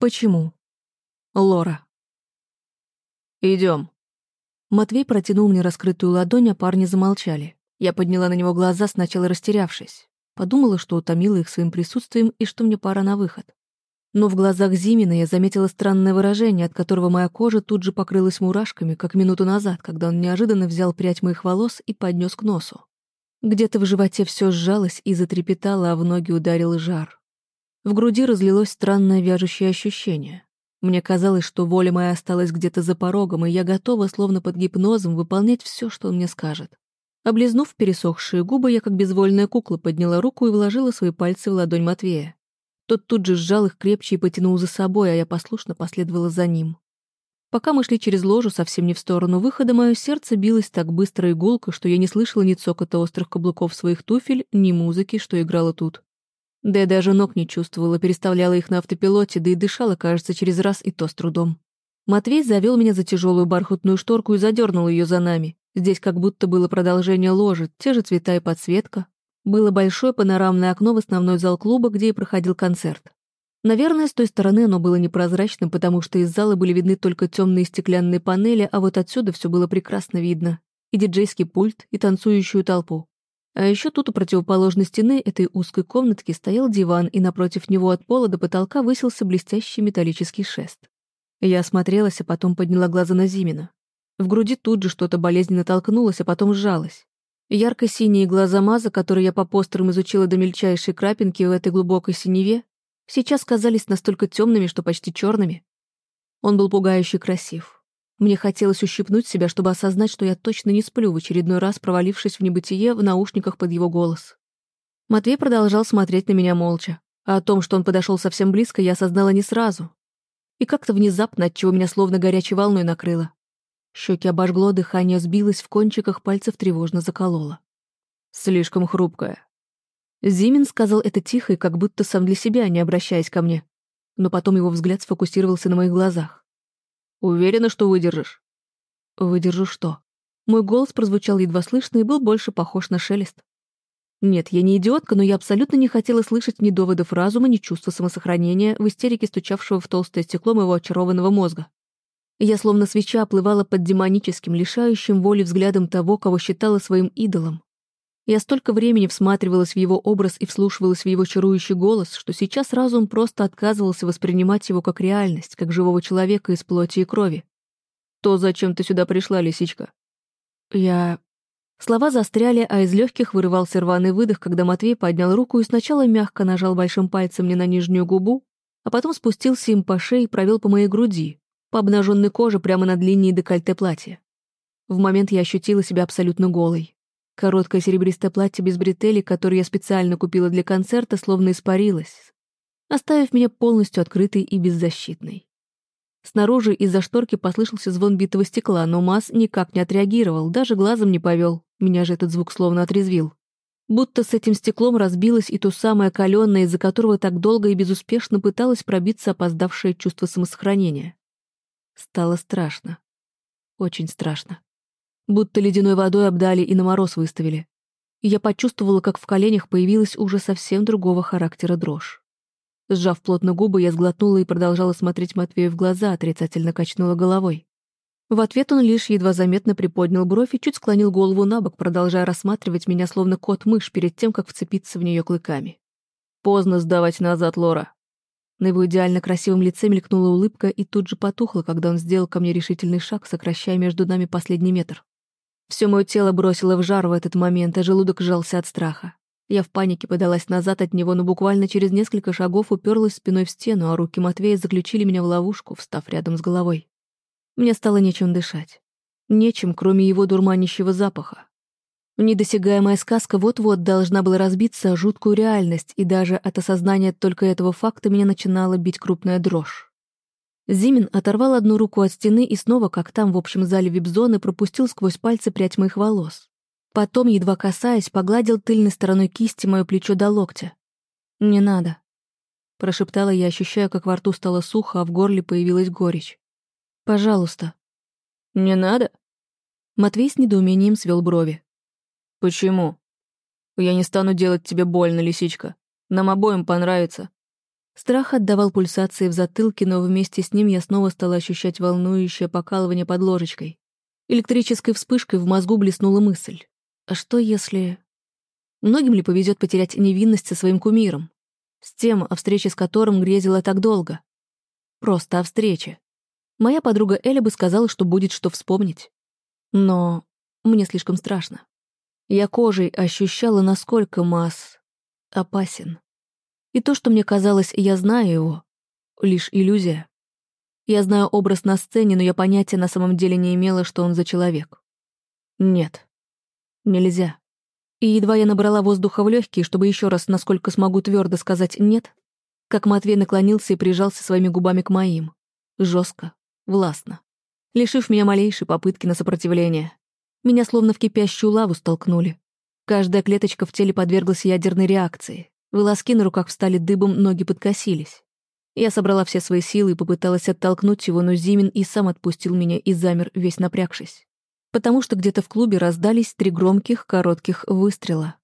Почему? Лора. Идем. Матвей протянул мне раскрытую ладонь, а парни замолчали. Я подняла на него глаза, сначала растерявшись. Подумала, что утомила их своим присутствием и что мне пора на выход. Но в глазах Зимина я заметила странное выражение, от которого моя кожа тут же покрылась мурашками, как минуту назад, когда он неожиданно взял прядь моих волос и поднес к носу. Где-то в животе все сжалось и затрепетало, а в ноги ударил жар. В груди разлилось странное вяжущее ощущение. Мне казалось, что воля моя осталась где-то за порогом, и я готова, словно под гипнозом, выполнять все, что он мне скажет. Облизнув пересохшие губы, я как безвольная кукла подняла руку и вложила свои пальцы в ладонь Матвея. Тот тут же сжал их крепче и потянул за собой, а я послушно последовала за ним. Пока мы шли через ложу, совсем не в сторону выхода, мое сердце билось так быстро и гулко, что я не слышала ни цокота острых каблуков своих туфель, ни музыки, что играла тут. Да я даже ног не чувствовала, переставляла их на автопилоте, да и дышала, кажется, через раз и то с трудом. Матвей завел меня за тяжелую бархатную шторку и задернул ее за нами. Здесь как будто было продолжение ложи, те же цвета и подсветка, было большое панорамное окно в основной зал клуба, где и проходил концерт. Наверное, с той стороны оно было непрозрачным, потому что из зала были видны только темные стеклянные панели, а вот отсюда все было прекрасно видно. И диджейский пульт, и танцующую толпу. А еще тут у противоположной стены этой узкой комнатки стоял диван, и напротив него от пола до потолка высился блестящий металлический шест. Я осмотрелась, а потом подняла глаза на Зимина. В груди тут же что-то болезненно толкнулось, а потом сжалось. Ярко-синие глаза Маза, которые я по постерам изучила до мельчайшей крапинки в этой глубокой синеве, сейчас казались настолько темными, что почти черными. Он был пугающе красив. Мне хотелось ущипнуть себя, чтобы осознать, что я точно не сплю, в очередной раз провалившись в небытие в наушниках под его голос. Матвей продолжал смотреть на меня молча, а о том, что он подошел совсем близко, я осознала не сразу. И как-то внезапно, отчего меня словно горячей волной накрыло. Щеки обожгло, дыхание сбилось, в кончиках пальцев тревожно закололо. «Слишком хрупкая». Зимин сказал это тихо и как будто сам для себя, не обращаясь ко мне. Но потом его взгляд сфокусировался на моих глазах. «Уверена, что выдержишь?» «Выдержу что?» Мой голос прозвучал едва слышно и был больше похож на шелест. Нет, я не идиотка, но я абсолютно не хотела слышать ни доводов разума, ни чувства самосохранения в истерике стучавшего в толстое стекло моего очарованного мозга. Я словно свеча оплывала под демоническим, лишающим воли взглядом того, кого считала своим идолом. Я столько времени всматривалась в его образ и вслушивалась в его чарующий голос, что сейчас разум просто отказывался воспринимать его как реальность, как живого человека из плоти и крови. «То, зачем ты сюда пришла, лисичка?» Я... Слова застряли, а из легких вырывался рваный выдох, когда Матвей поднял руку и сначала мягко нажал большим пальцем мне на нижнюю губу, а потом спустился им по шее и провел по моей груди, по обнаженной коже прямо над линией декольте платья. В момент я ощутила себя абсолютно голой. Короткое серебристое платье без бретелей, которое я специально купила для концерта, словно испарилось, оставив меня полностью открытой и беззащитной. Снаружи из-за шторки послышался звон битого стекла, но Мас никак не отреагировал, даже глазом не повел. Меня же этот звук словно отрезвил. Будто с этим стеклом разбилось и то самое каленое, из-за которого так долго и безуспешно пыталось пробиться опоздавшее чувство самосохранения. Стало страшно. Очень страшно. Будто ледяной водой обдали и на мороз выставили. И я почувствовала, как в коленях появилась уже совсем другого характера дрожь. Сжав плотно губы, я сглотнула и продолжала смотреть Матвею в глаза, отрицательно качнула головой. В ответ он лишь едва заметно приподнял бровь и чуть склонил голову на бок, продолжая рассматривать меня словно кот-мышь перед тем, как вцепиться в нее клыками. «Поздно сдавать назад, Лора», на его идеально красивом лице мелькнула улыбка и тут же потухла, когда он сделал ко мне решительный шаг, сокращая между нами последний метр. Все мое тело бросило в жар в этот момент, а желудок сжался от страха. Я в панике подалась назад от него, но буквально через несколько шагов уперлась спиной в стену, а руки Матвея заключили меня в ловушку, встав рядом с головой. Мне стало нечем дышать. Нечем, кроме его дурманящего запаха. Недосягаемая сказка вот-вот должна была разбиться о жуткую реальность, и даже от осознания только этого факта меня начинала бить крупная дрожь. Зимин оторвал одну руку от стены и снова, как там в общем зале вип-зоны, пропустил сквозь пальцы прядь моих волос. Потом, едва касаясь, погладил тыльной стороной кисти мое плечо до локтя. «Не надо», — прошептала я, ощущая, как во рту стало сухо, а в горле появилась горечь. «Пожалуйста». «Не надо?» Матвей с недоумением свел брови. «Почему?» «Я не стану делать тебе больно, лисичка. Нам обоим понравится». Страх отдавал пульсации в затылке, но вместе с ним я снова стала ощущать волнующее покалывание под ложечкой. Электрической вспышкой в мозгу блеснула мысль. А что если... Многим ли повезет потерять невинность со своим кумиром? С тем, о встрече с которым грезила так долго? Просто о встрече. Моя подруга Эля бы сказала, что будет что вспомнить. Но мне слишком страшно. Я кожей ощущала, насколько Масс опасен. И то, что мне казалось, я знаю его, лишь иллюзия. Я знаю образ на сцене, но я понятия на самом деле не имела, что он за человек. Нет. Нельзя. И едва я набрала воздуха в легкие, чтобы еще раз, насколько смогу твердо сказать «нет», как Матвей наклонился и прижался своими губами к моим. жестко, властно. Лишив меня малейшей попытки на сопротивление. Меня словно в кипящую лаву столкнули. Каждая клеточка в теле подверглась ядерной реакции. Волоски на руках встали дыбом, ноги подкосились. Я собрала все свои силы и попыталась оттолкнуть его, но Зимин и сам отпустил меня и замер, весь напрягшись. Потому что где-то в клубе раздались три громких, коротких выстрела.